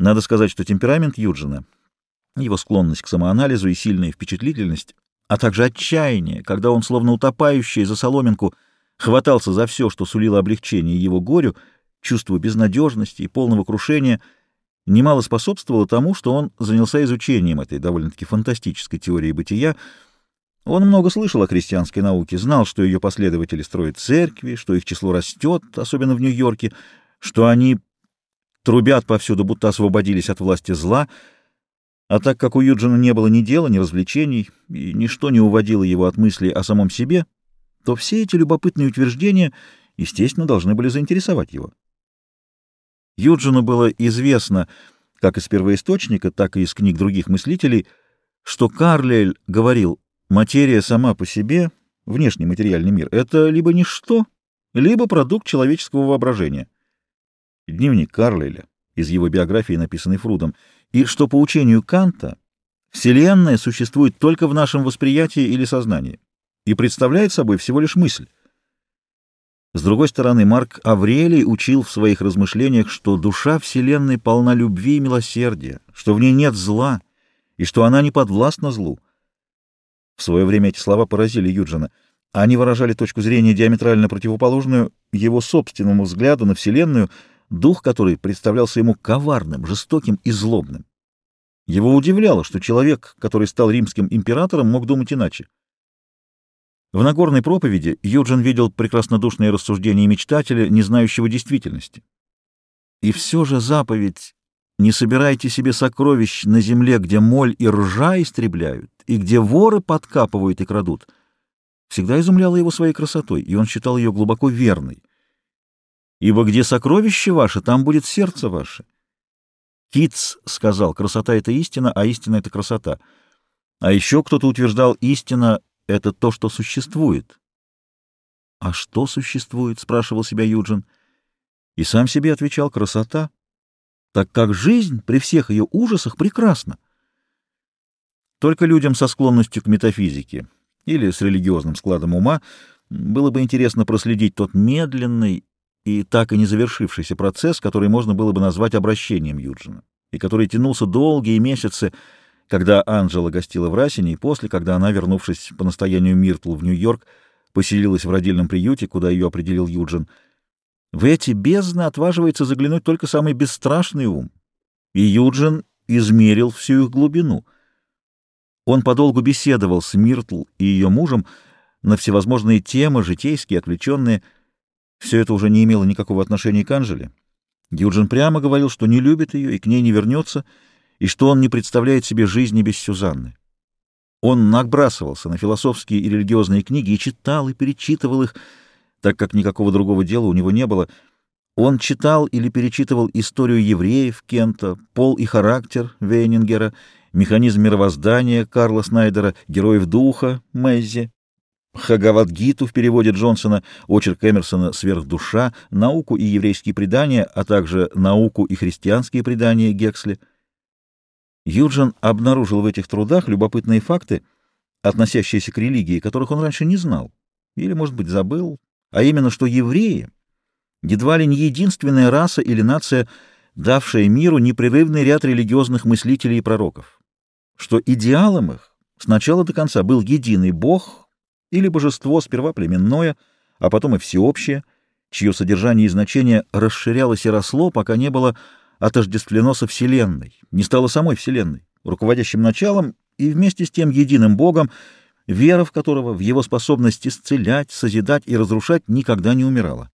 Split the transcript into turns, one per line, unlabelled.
Надо сказать, что темперамент Юджина, его склонность к самоанализу и сильная впечатлительность, а также отчаяние, когда он, словно утопающий за соломинку, хватался за все, что сулило облегчение его горю, чувство безнадежности и полного крушения, немало способствовало тому, что он занялся изучением этой довольно-таки фантастической теории бытия. Он много слышал о христианской науке, знал, что ее последователи строят церкви, что их число растет, особенно в Нью-Йорке, что они трубят повсюду, будто освободились от власти зла, а так как у Юджина не было ни дела, ни развлечений, и ничто не уводило его от мыслей о самом себе, то все эти любопытные утверждения, естественно, должны были заинтересовать его. Юджину было известно, как из первоисточника, так и из книг других мыслителей, что Карлейль говорил, материя сама по себе, внешний материальный мир, это либо ничто, либо продукт человеческого воображения дневник Карлейля из его биографии, написанный Фрудом, и что по учению Канта Вселенная существует только в нашем восприятии или сознании и представляет собой всего лишь мысль. С другой стороны, Марк Аврелий учил в своих размышлениях, что душа Вселенной полна любви и милосердия, что в ней нет зла и что она не подвластна злу. В свое время эти слова поразили Юджина. Они выражали точку зрения диаметрально противоположную его собственному взгляду на Вселенную — дух который представлялся ему коварным, жестоким и злобным. Его удивляло, что человек, который стал римским императором, мог думать иначе. В Нагорной проповеди Юджин видел прекраснодушные рассуждения мечтателя, не знающего действительности. И все же заповедь «Не собирайте себе сокровищ на земле, где моль и ржа истребляют, и где воры подкапывают и крадут», всегда изумляла его своей красотой, и он считал ее глубоко верной ибо где сокровище ваше, там будет сердце ваше. Китс сказал, красота — это истина, а истина — это красота. А еще кто-то утверждал, истина — это то, что существует. «А что существует?» — спрашивал себя Юджин. И сам себе отвечал «красота», так как жизнь при всех ее ужасах прекрасна. Только людям со склонностью к метафизике или с религиозным складом ума было бы интересно проследить тот медленный и так и не завершившийся процесс, который можно было бы назвать обращением Юджина, и который тянулся долгие месяцы, когда Анжела гостила в Расине, и после, когда она, вернувшись по настоянию Миртл в Нью-Йорк, поселилась в родильном приюте, куда ее определил Юджин. В эти бездны отваживается заглянуть только самый бесстрашный ум, и Юджин измерил всю их глубину. Он подолгу беседовал с Миртл и ее мужем на всевозможные темы, житейские, отвлеченные, все это уже не имело никакого отношения к Анжеле. Юджин прямо говорил, что не любит ее и к ней не вернется, и что он не представляет себе жизни без Сюзанны. Он набрасывался на философские и религиозные книги и читал и перечитывал их, так как никакого другого дела у него не было. Он читал или перечитывал историю евреев Кента, пол и характер Вейнингера, механизм мировоздания Карла Снайдера, героев духа Мэззи, Хагавадгиту в переводе Джонсона, очерк Эмерсона «Сверхдуша», науку и еврейские предания, а также науку и христианские предания Гексли. Юджин обнаружил в этих трудах любопытные факты, относящиеся к религии, которых он раньше не знал, или, может быть, забыл, а именно, что евреи едва ли не единственная раса или нация, давшая миру непрерывный ряд религиозных мыслителей и пророков, что идеалом их с начала до конца был единый Бог, или божество сперва племенное, а потом и всеобщее, чье содержание и значение расширялось и росло, пока не было отождествлено со Вселенной, не стало самой Вселенной, руководящим началом и вместе с тем единым Богом, вера в которого в его способность исцелять, созидать и разрушать никогда не умирала.